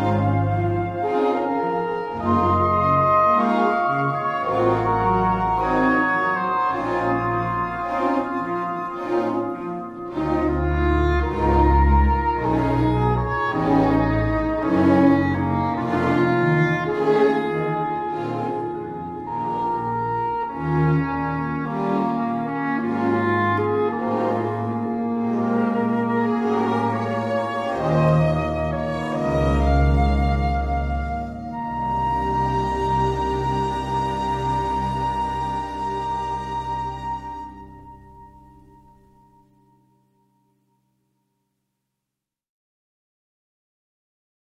Bye.